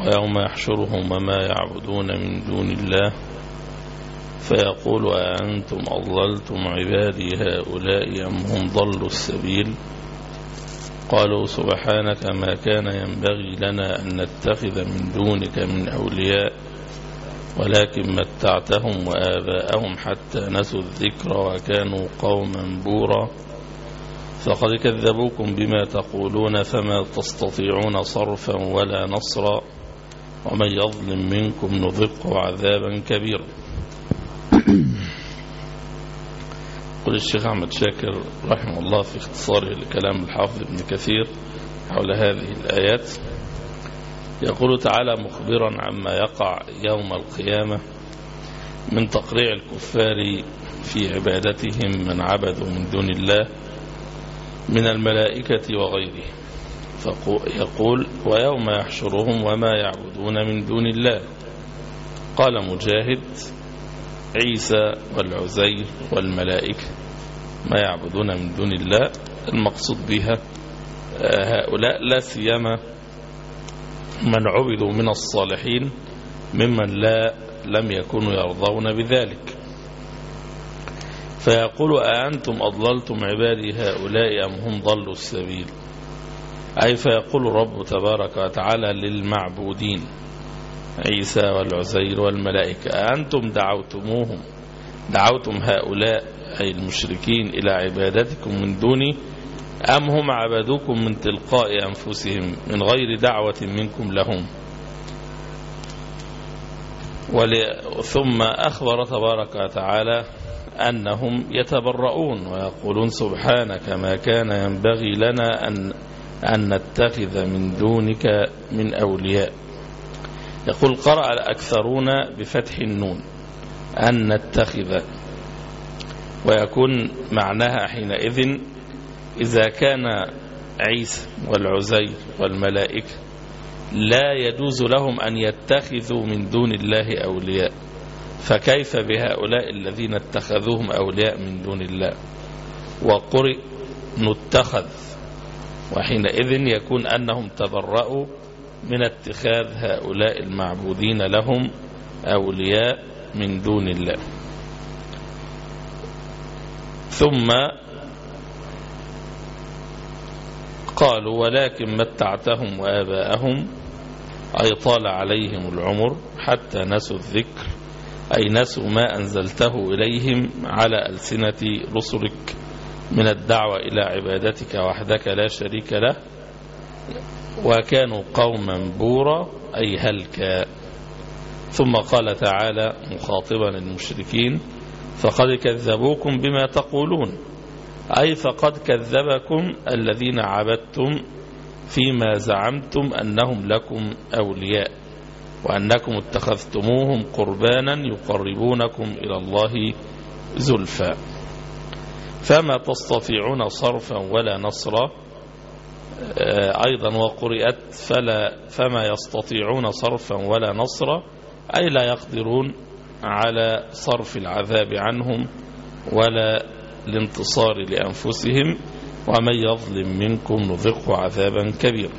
ويوم يحشرهم وما يعبدون من دون الله فيقول أأنتم أضللتم عبادي هؤلاء أم هم ضلوا السبيل قالوا سبحانك ما كان ينبغي لنا أن نتخذ من دونك من أولياء ولكن متعتهم وآباءهم حتى نسوا الذكر وكانوا قوما بورا فقد كذبوكم بما تقولون فما تستطيعون صرفا ولا نصرا ومن يظلم منكم نذقه عذابا كبيرا. قل الشيخ أحمد شاكر رحمه الله في اختصاره لكلام الحافظ ابن كثير حول هذه الآيات يقول تعالى مخبرا عما يقع يوم القيامة من تقريع الكفار في عبادتهم من عبدوا من دون الله من الملائكة وغيره يقول ويوم يحشرهم وما يعبدون من دون الله. قال مجاهد عيسى والعزير والملائكة ما يعبدون من دون الله. المقصود بها هؤلاء لا سيما من عبدوا من الصالحين ممن لا لم يكونوا يرضون بذلك. فيقول أأنتم أضللتم عبادي هؤلاء أم هم ضلوا السبيل؟ أي فيقول الرب تبارك وتعالى للمعبودين عيسى والعزير والملائكة أنتم دعوتموهم؟ دعوتم هؤلاء أي المشركين إلى عبادتكم من دوني أم هم عبدوكم من تلقاء أنفسهم من غير دعوة منكم لهم؟ ثم أخبر تبارك وتعالى أنهم يتبرؤون ويقولون سبحانك ما كان ينبغي لنا أن أن نتخذ من دونك من أولياء. يقول قرأ الأكثرون بفتح النون. أن نتخذ. ويكون معناها حينئذ إذا كان عيسى والعزير والملائكة لا يجوز لهم أن يتخذوا من دون الله أولياء. فكيف بهؤلاء الذين اتخذوهم أولياء من دون الله؟ وقرئ نتخذ. وحينئذ يكون أنهم تبرأوا من اتخاذ هؤلاء المعبودين لهم أولياء من دون الله. ثم قالوا ولكن متعتهم وآباءهم أي طال عليهم العمر حتى نسوا الذكر أي نسوا ما أنزلته إليهم على ألسنة رسلك من الدعوة إلى عبادتك وحدك لا شريك له. وكانوا قوما بورا أي هلكا. ثم قال تعالى مخاطبا المشركين فقد كذبوكم بما تقولون. أي فقد كذبكم الذين عبدتم فيما زعمتم أنهم لكم أولياء وأنكم اتخذتموهم قربانا يقربونكم إلى الله زلفا فما تستطيعون صرفا ولا نصرا. أيضا وقرئت فلا فما يستطيعون صرفا ولا نصرا أي لا يقدرون على صرف العذاب عنهم ولا الانتصار لأنفسهم ومن يظلم منكم نذقه عذابا كبيرا.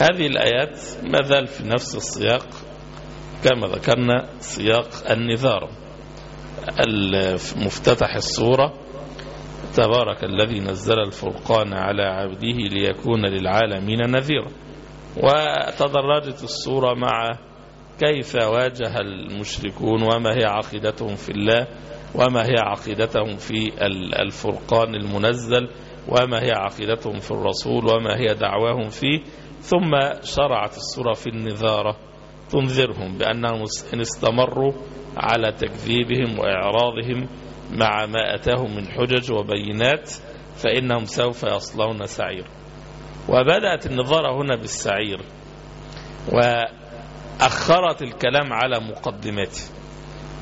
هذه الآيات ما زال في نفس السياق كما ذكرنا سياق النذار مفتتح السورة تبارك الذي نزل الفرقان على عبده ليكون للعالمين نذيرا. وتدرجت السورة مع كيف واجه المشركون وما هي عقيدتهم في الله وما هي عقيدتهم في الفرقان المنزل وما هي عقيدتهم في الرسول وما هي دعواهم فيه. ثم شرعت السورة في النذارة تنذرهم بأنهم إن استمروا على تكذيبهم وإعراضهم مع ما أتاهم من حجج وبينات فإنهم سوف يصلون سعير وبدأت النظارة هنا بالسعير أخرت الكلام على مقدماته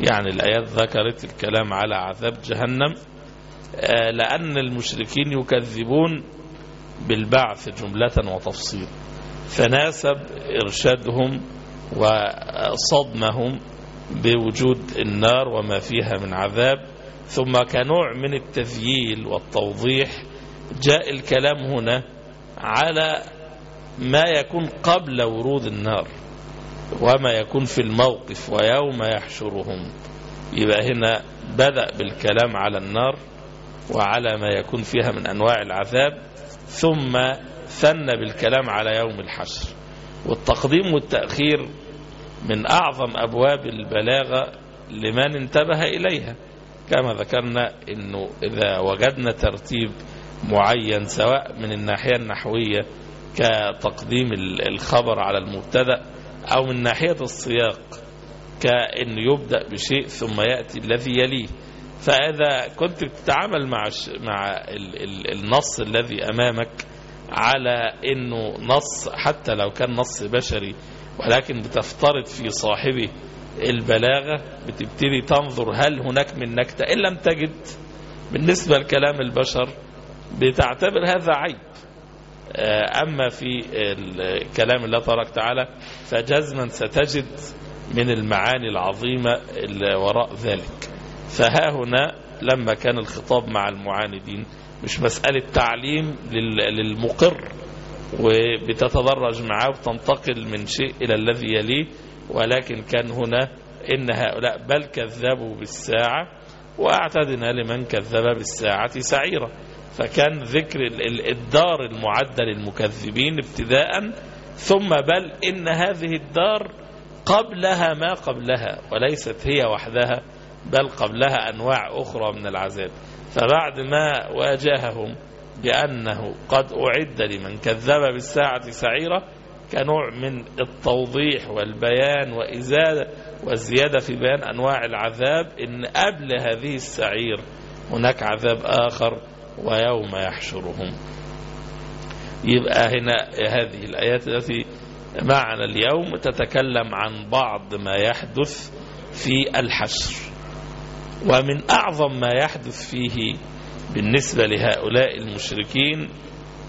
يعني الآيات ذكرت الكلام على عذاب جهنم آه، لأن المشركين يكذبون بالبعث جملة وتفصيل. فناسب إرشادهم وصدمهم بوجود النار وما فيها من عذاب ثم كنوع من التذييل والتوضيح جاء الكلام هنا على ما يكون قبل ورود النار وما يكون في الموقف ويوم يحشرهم. يبقى هنا بدأ بالكلام على النار وعلى ما يكون فيها من أنواع العذاب ثم ثنى بالكلام على يوم الحشر. والتقديم والتأخير من أعظم أبواب البلاغة لمن انتبه إليها. كما ذكرنا أنه إذا وجدنا ترتيب معين سواء من الناحية النحوية كتقديم الخبر على المبتدأ أو من ناحية السياق كأن يبدأ بشيء ثم يأتي الذي يليه. فإذا كنت تتعامل مع مع النص الذي أمامك على أنه نص حتى لو كان نص بشري ولكن بتفترض في صاحبه البلاغة بتبتدي تنظر هل هناك من نكتة. إن لم تجد بالنسبة لكلام البشر بتعتبر هذا عيب. أما في كلام الله تبارك تعالى فجزما ستجد من المعاني العظيمة اللي وراء ذلك. فها هنا لما كان الخطاب مع المعاندين مش مسألة تعليم للمقر وبتتدرج معاه وتنتقل من شيء إلى الذي يليه. ولكن كان هنا إن هؤلاء بل كذبوا بالساعة وأعتدنا لمن كذب بالساعة سعيرة فكان ذكر الدار المعدة للمكذبين ابتداء ثم بل إن هذه الدار قبلها ما قبلها وليست هي وحدها بل قبلها أنواع أخرى من العذاب. فبعد ما واجههم بأنه قد أعد لمن كذب بالساعة سعيرة كنوع من التوضيح والبيان وإزالة والزيادة في بيان أنواع العذاب إن قبل هذه السعير هناك عذاب آخر ويوم يحشرهم. يبقى هنا هذه الآيات التي معنا اليوم تتكلم عن بعض ما يحدث في الحشر. ومن أعظم ما يحدث فيه بالنسبة لهؤلاء المشركين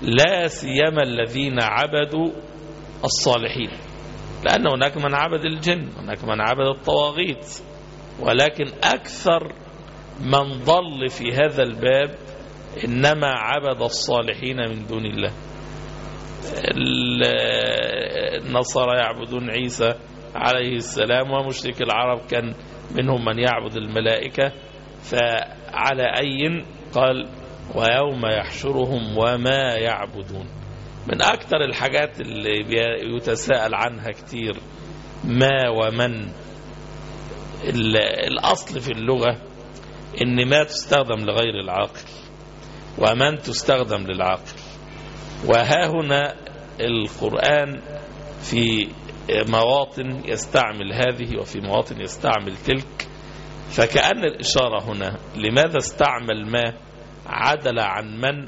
لا سيما الذين عبدوا الصالحين. لأن هناك من عبد الجن هناك من عبد الطواغيت. ولكن أكثر من ضل في هذا الباب إنما عبد الصالحين من دون الله. النصارى يعبدون عيسى عليه السلام ومشرك العرب كان منهم من يعبد الملائكة. فعلى أي قال ويوم يحشرهم وما يعبدون. من أكثر الحاجات اللي يتساءل عنها كتير ما ومن الأصل في اللغة إن ما تستخدم لغير العاقل ومن تستخدم للعاقل. وها هنا القرآن في مواطن يستعمل هذه وفي مواطن يستعمل تلك فكأن الإشارة هنا لماذا استعمل ما عدل عن من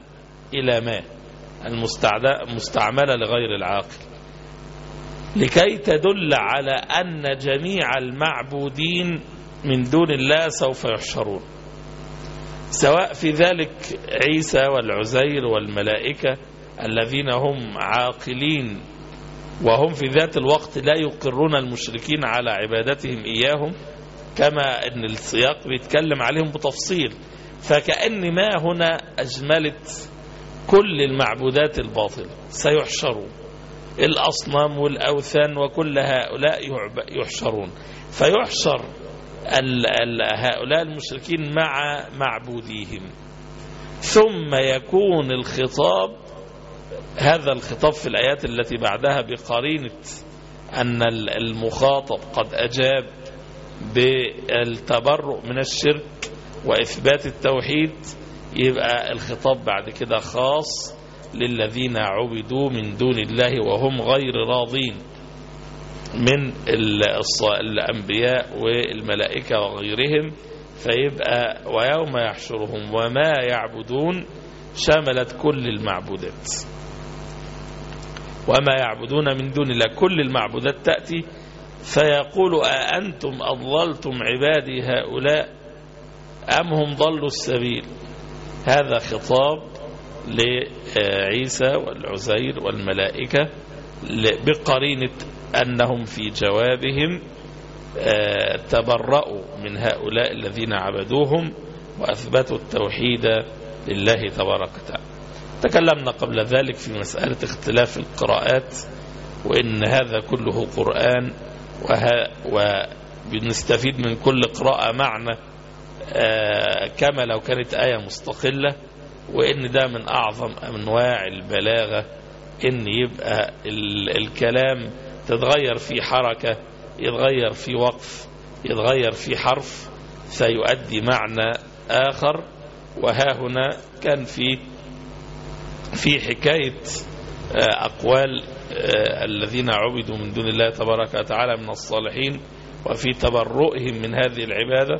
إلى ما؟ المستعملة لغير العاقل. لكي تدل على أن جميع المعبودين من دون الله سوف يحشرون. سواء في ذلك عيسى والعزير والملائكة الذين هم عاقلين وهم في ذات الوقت لا يقرون المشركين على عبادتهم إياهم كما أن السياق بيتكلم عليهم بتفصيل. فكأن ما هنا أجملت كل المعبودات الباطلة سيحشرون الأصنام والأوثان وكل هؤلاء يحشرون. فيحشر هؤلاء المشركين مع معبوديهم. ثم يكون الخطاب هذا الخطاب في الآيات التي بعدها بقرينة أن المخاطب قد أجاب بالتبرؤ من الشرك وإثبات التوحيد يبقى الخطاب بعد كده خاص للذين عبدوا من دون الله وهم غير راضين من الأنبياء والملائكة وغيرهم فيبقى ويوم يحشرهم وما يعبدون شملت كل المعبودات. وما يعبدون من دون الله كل المعبودات تأتي فيقول أأنتم أضللتم عبادي هؤلاء أم هم ضلوا السبيل؟ هذا خطاب لعيسى والعزير والملائكة بقرينة أنهم في جوابهم تبرأوا من هؤلاء الذين عبدوهم وأثبتوا التوحيد لله تبارك وتعالى. تكلمنا قبل ذلك في مسألة اختلاف القراءات وإن هذا كله قرآن وبنستفيد من كل قراءة معنى كما لو كانت آية مستقلة وإن ده من أعظم أنواع البلاغة إن يبقى الكلام تتغير في حركة يتغير في وقف يتغير في حرف فيؤدي معنى آخر. وها هنا كان في في حكاية أقوال الذين عبدوا من دون الله تبارك وتعالى من الصالحين وفي تبرؤهم من هذه العبادة.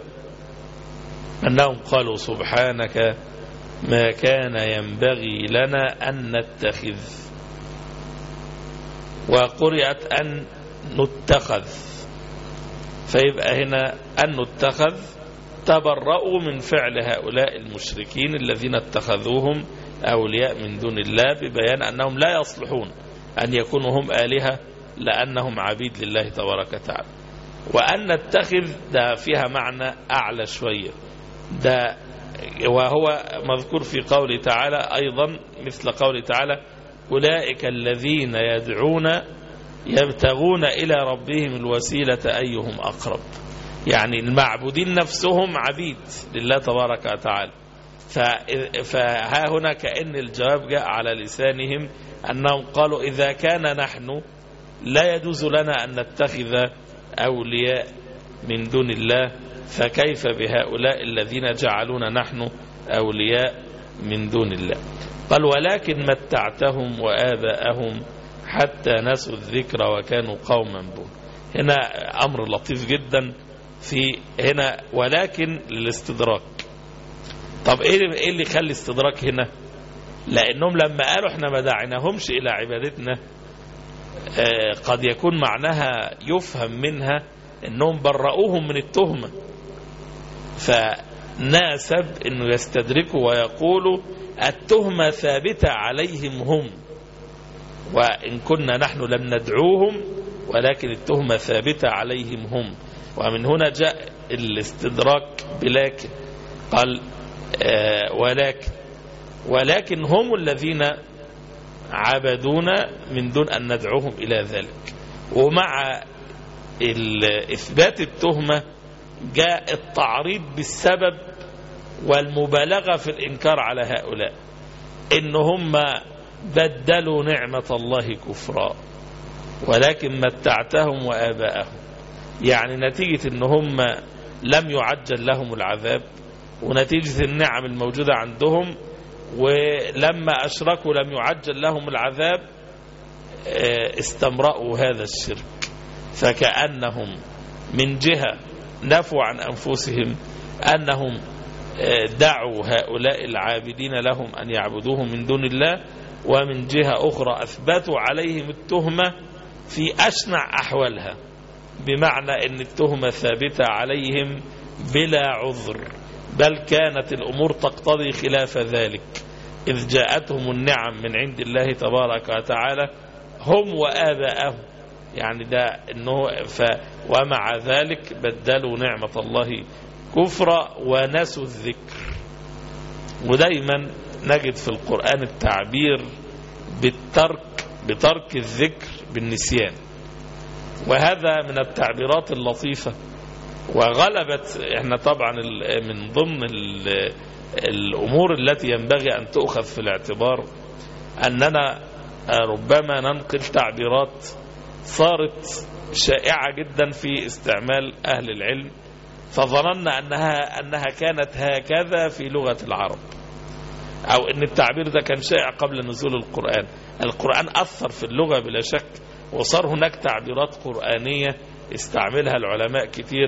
أنهم قالوا سبحانك ما كان ينبغي لنا أن نتخذ. وقرئت أن نتخذ. فيبقى هنا أن نتخذ. تبرؤوا من فعل هؤلاء المشركين الذين اتخذوهم أولياء من دون الله ببيان أنهم لا يصلحون أن يكونوا هم آلهة لأنهم عبيد لله تبارك وتعالى. وأن نتخذ ده فيها معنى أعلى شوية. ده وهو مذكور في قوله تعالى أيضا مثل قوله تعالى أولئك الذين يدعون يبتغون إلى ربهم الوسيلة أيهم أقرب. يعني المعبودين نفسهم عبيد لله تبارك وتعالى. فها هنا كأن الجواب جاء على لسانهم أنهم قالوا إذا كان نحن لا يجوز لنا أن نتخذ أولياء من دون الله فكيف بهؤلاء الذين جعلونا نحن أولياء من دون الله؟ قال ولكن متعتهم وآباءهم حتى نسوا الذكر وكانوا قوما بون هنا أمر لطيف جدا في هنا ولكن للاستدراك. طب إيه اللي يخلي استدراك هنا؟ لأنهم لما قالوا إحنا ما دعيناهمش إلى عبادتنا آه قد يكون معناها يفهم منها إنهم برؤوهم من التهمة. فناسب انه يستدركوا ويقولوا التهمة ثابتة عليهم هم وإن كنا نحن لم ندعوهم ولكن التهمة ثابتة عليهم هم. ومن هنا جاء الاستدراك بلاكن قال آه ولكن ولكن هم الذين عبدونا من دون أن ندعوهم إلى ذلك. ومع إثبات التهمة جاء التعريض بالسبب والمبالغة في الإنكار على هؤلاء إن هم بدلوا نعمة الله كفرا ولكن متعتهم وآباءهم. يعني نتيجة إن هم لم يعجل لهم العذاب ونتيجة النعم الموجودة عندهم ولما أشركوا لم يعجل لهم العذاب استمرأوا هذا الشرك. فكأنهم من جهة نفوا عن أنفسهم أنهم دعوا هؤلاء العابدين لهم أن يعبدوهم من دون الله ومن جهة أخرى أثبتوا عليهم التهمة في أشنع أحوالها بمعنى أن التهمة ثابتة عليهم بلا عذر بل كانت الأمور تقتضي خلاف ذلك إذ جاءتهم النعم من عند الله تبارك وتعالى هم وآباءهم. يعني ده إنه ف ومع ذلك بدلوا نعمة الله كفرا ونسوا الذكر. ودايما نجد في القرآن التعبير بالترك بترك الذكر بالنسيان. وهذا من التعبيرات اللطيفة. وغلبت إحنا طبعا من ضمن الأمور التي ينبغي أن تؤخذ في الاعتبار أننا ربما ننقل تعبيرات صارت شائعة جدا في استعمال أهل العلم فظننا أنها, أنها كانت هكذا في لغة العرب أو أن التعبير ده كان شائع قبل نزول القرآن. القرآن أثر في اللغة بلا شك وصار هناك تعبيرات قرآنية استعملها العلماء كتير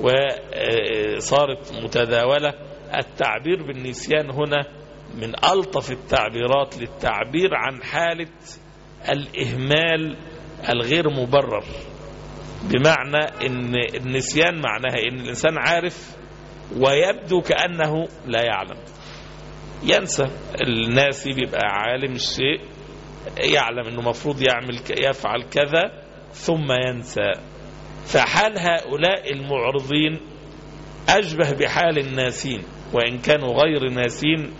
وصارت متداولة. التعبير بالنسيان هنا من ألطف التعبيرات للتعبير عن حالة الإهمال الغير مبرر بمعنى إن النسيان معناها إن الإنسان عارف ويبدو كأنه لا يعلم. ينسى الناس بيبقى عالم الشيء يعلم إنه مفروض يعمل يفعل كذا ثم ينسى. فحال هؤلاء المعرضين أشبه بحال الناسين وإن كانوا غير ناسين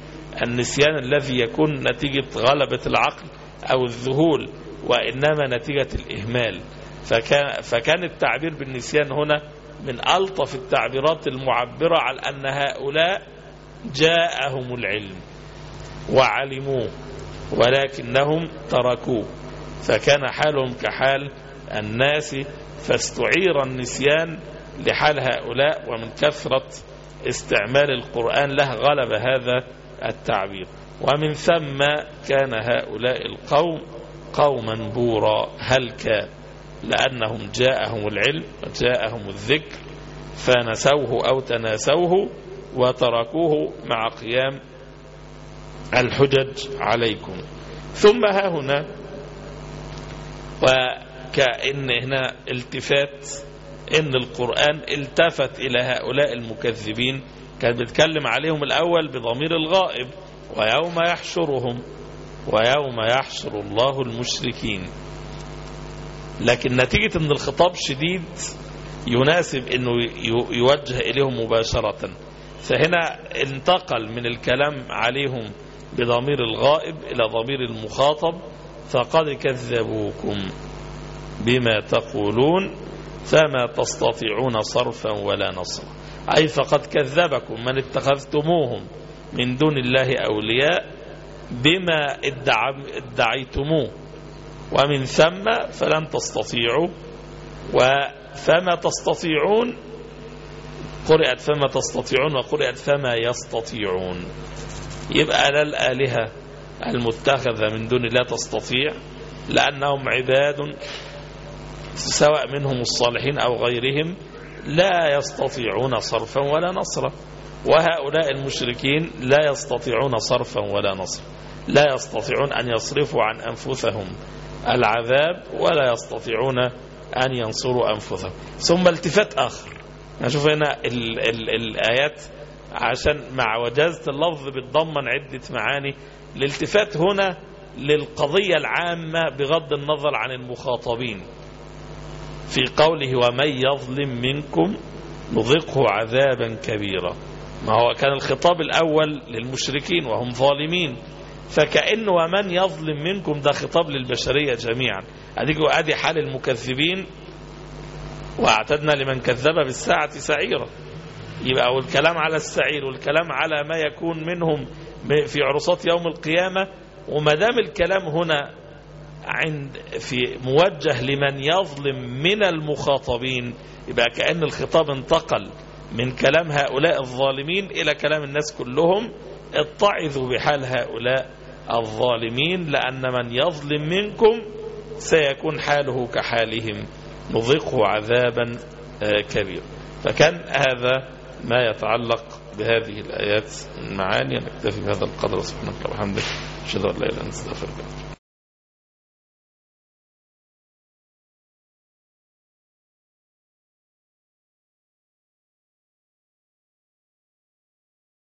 النسيان الذي يكون نتيجة غلبة العقل أو الذهول وإنما نتيجة الإهمال. فكان, فكان التعبير بالنسيان هنا من ألطف التعبيرات المعبرة على أن هؤلاء جاءهم العلم وعلموه ولكنهم تركوه. فكان حالهم كحال الناس فاستعير النسيان لحال هؤلاء ومن كثرة استعمال القرآن له غلب هذا التعبير. ومن ثم كان هؤلاء القوم قوما بورا هلكا لأنهم جاءهم العلم وجاءهم الذكر فنسوه أو تناسوه وتركوه مع قيام الحجج عليكم. ثم ها هنا وكأن هنا التفات إن القرآن التفت إلى هؤلاء المكذبين. كان بيتكلم عليهم الأول بضمير الغائب ويوم يحشرهم. ويوم يحشر الله المشركين. لكن نتيجة إن الخطاب شديد يناسب إنه يوجه إليهم مباشرة. فهنا انتقل من الكلام عليهم بضمير الغائب إلى ضمير المخاطب. فقد كذبوكم بما تقولون فما تستطيعون صرفا ولا نصرا. أي فقد كذبكم من اتخذتموهم من دون الله أولياء بما ادعيتموه. ومن ثم فلن تستطيعوا. فما تستطيعون قرأت فما تستطيعون وقرأت فما يستطيعون. يبقى لا الآلهة المتخذة من دون الله تستطيع لأنهم عباد سواء منهم الصالحين أو غيرهم لا يستطيعون صرفا ولا نصرا. وهؤلاء المشركين لا يستطيعون صرفا ولا نصرا لا يستطيعون أن يصرفوا عن أنفسهم العذاب ولا يستطيعون أن ينصروا أنفسهم. ثم التفات آخر. نشوف هنا ال ال الآيات. عشان مع وجازة اللفظ بتضمن عدة معاني. الالتفات هنا للقضية العامة بغض النظر عن المخاطبين. في قوله ومن يظلم منكم نذقه عذابا كبيرا. ما هو كان الخطاب الأول للمشركين وهم ظالمين. فكأنه ومن يظلم منكم ده خطاب للبشرية جميعا. أدي حال المكذبين. وأعتدنا لمن كذب بالساعة سعيرا. يبقى والكلام على السعير والكلام على ما يكون منهم في عرصات يوم القيامة. وما دام الكلام هنا عند في موجه لمن يظلم من المخاطبين يبقى كأن الخطاب انتقل. من كلام هؤلاء الظالمين إلى كلام الناس كلهم اتعظوا بحال هؤلاء الظالمين لأن من يظلم منكم سيكون حاله كحالهم. نذقه عذابا كبيرا. فكان هذا ما يتعلق بهذه الآيات. المعاني نكتفي بهذا القدر. سبحانك وبحمدك أشهد أن لا إله إلا أنت أستغفرك.